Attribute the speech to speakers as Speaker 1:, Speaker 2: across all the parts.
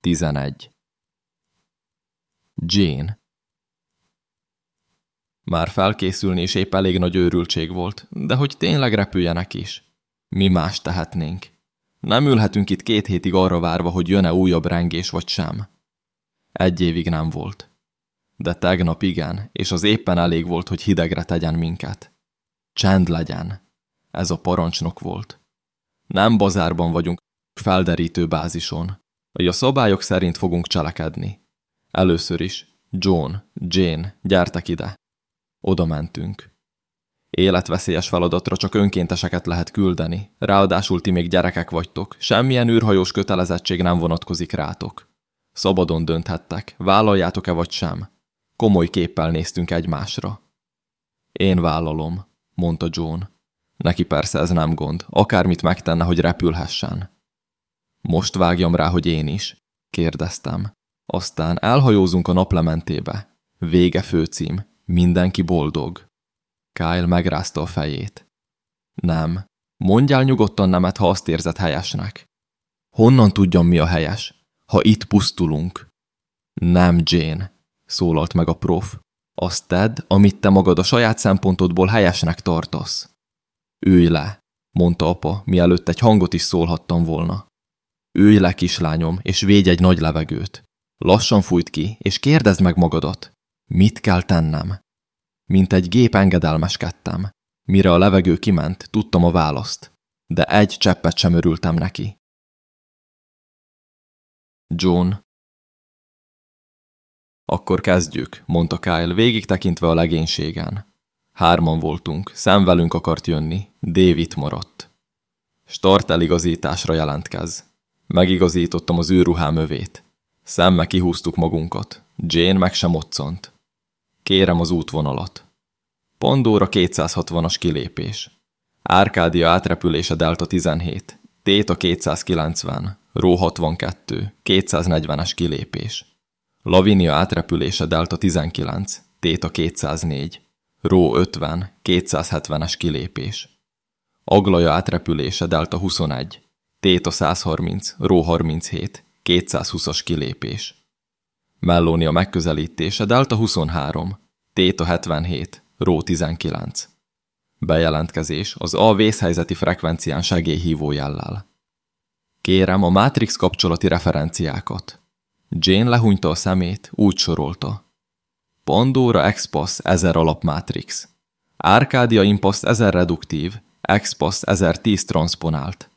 Speaker 1: 11. Jane Már felkészülni is épp elég nagy őrültség volt, de hogy tényleg repüljenek is. Mi más tehetnénk? Nem ülhetünk itt két hétig arra várva, hogy jön-e újabb rengés vagy sem. Egy évig nem volt. De tegnap igen, és az éppen elég volt, hogy hidegre tegyen minket. Csend legyen. Ez a parancsnok volt. Nem bazárban vagyunk, felderítő bázison, hogy a szabályok szerint fogunk cselekedni. Először is, John, Jane, gyertek ide. Oda mentünk. Életveszélyes feladatra csak önkénteseket lehet küldeni, ráadásul ti még gyerekek vagytok, semmilyen űrhajós kötelezettség nem vonatkozik rátok. Szabadon dönthettek, vállaljátok-e vagy sem. Komoly képpel néztünk egymásra. Én vállalom, mondta John. Neki persze ez nem gond, akármit megtenne, hogy repülhessen. Most vágjam rá, hogy én is? kérdeztem. Aztán elhajózunk a naplementébe. Vége főcím. Mindenki boldog. Kyle megrázta a fejét. Nem. Mondjál nyugodtan nemet, ha azt érzed helyesnek. Honnan tudjam, mi a helyes? Ha itt pusztulunk. Nem, Jane, szólalt meg a prof. Azt tedd, amit te magad a saját szempontodból helyesnek tartasz. Ülj le, mondta apa, mielőtt egy hangot is szólhattam volna. Ülj le, kislányom, és védj egy nagy levegőt. Lassan fújt ki, és kérdezd meg magadat. Mit kell tennem? Mint egy gép engedelmeskedtem. Mire a levegő kiment, tudtam a választ. De egy cseppet sem örültem neki. John. Akkor kezdjük, mondta Kyle, végig tekintve a legénységen. Hárman voltunk, szemvelünk akart jönni, David maradt. Start eligazításra jelentkez. Megigazítottam az űrruhám övét. Szemme kihúztuk magunkat. Jane meg sem moccant. Kérem az útvonalat. Pandora 260-as kilépés. Árkádia átrepülése Delta 17. Téta 290. Ró 62. 240-es kilépés. Lavinia átrepülése Delta 19. Téta 204. Ró 50. 270-es kilépés. Aglaja átrepülése Delta 21. Téta 130, Ró 37, 220-as kilépés. Mellónia megközelítése Delta 23, Téta 77, Ró 19. Bejelentkezés az A vészhelyzeti frekvencián segélyhívó jellel. Kérem a Matrix kapcsolati referenciákat. Jane lehúnyta a szemét, úgy sorolta. Pandora Expass 1000 alapmátrix. Arcadia Impost 1000 reduktív, Expass 1010 transponált.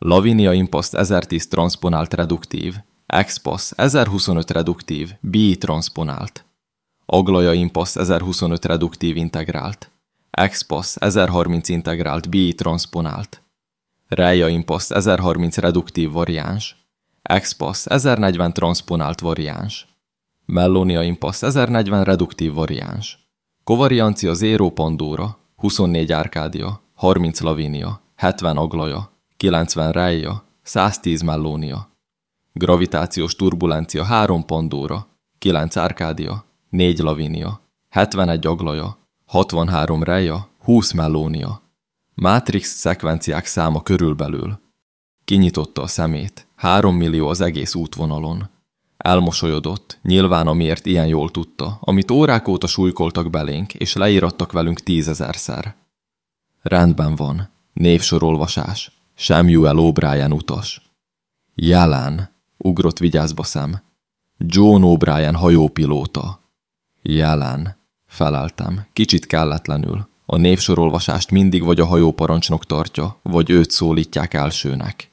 Speaker 1: Lavinia Impost 1010 transponált reduktív, Expass 1025 reduktív, BI transponált. Aglaja Impost 1025 reduktív integrált. Expass 1030 integrált, BI transponált. Reja Impost 1030 reduktív variáns. Expass 1040 transponált variáns. Mellonia Impost 1040 reduktív variáns. Kovariancia Zero Pandora, 24 Arcadia, 30 Lavinia, 70 Aglaja, 90 Reia, 110 Mellónia. Gravitációs turbulencia 3 Pandora, 9 Arcadia, 4 Lavinia, 71 Aglaja, 63 Reia, 20 Mellónia. Matrix szekvenciák száma körülbelül. Kinyitotta a szemét. Három millió az egész útvonalon. Elmosolyodott, nyilván amiért ilyen jól tudta, amit órák óta súlykoltak belénk, és leírattak velünk tízezerszer. Rendben van. Névsorolvasás. Samuel O'Brien utas. Jelen, ugrott vigyázba szem. John O'Brien hajópilóta. Jelen, feleltem, kicsit kelletlenül. A névsorolvasást mindig vagy a hajóparancsnok tartja, vagy őt szólítják elsőnek.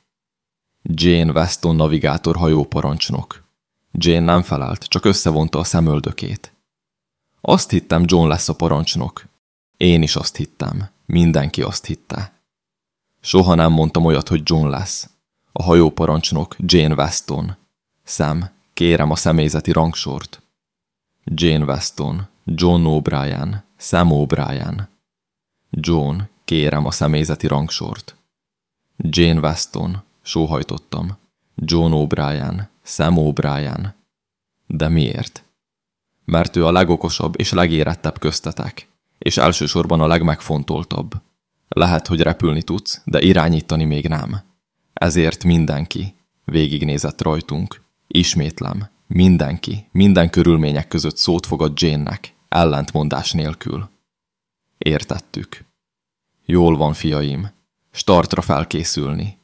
Speaker 1: Jane Weston navigátor hajóparancsnok. Jane nem felelt, csak összevonta a szemöldökét. Azt hittem, John lesz a parancsnok. Én is azt hittem. Mindenki azt hitte. Soha nem mondtam olyat, hogy John lesz. A hajóparancsnok Jane Weston. Sam, kérem a személyzeti rangsort. Jane Weston, John O'Brien, Sam O'Brien. John, kérem a személyzeti rangsort. Jane Weston, sóhajtottam. John O'Brien, Sam O'Brien. De miért? Mert ő a legokosabb és legérettebb köztetek, és elsősorban a legmegfontoltabb. Lehet, hogy repülni tudsz, de irányítani még nem. Ezért mindenki végignézett rajtunk, Ismétlem, mindenki, minden körülmények között szót fogad Jane-nek, ellentmondás nélkül. Értettük. Jól van, fiaim. Startra felkészülni.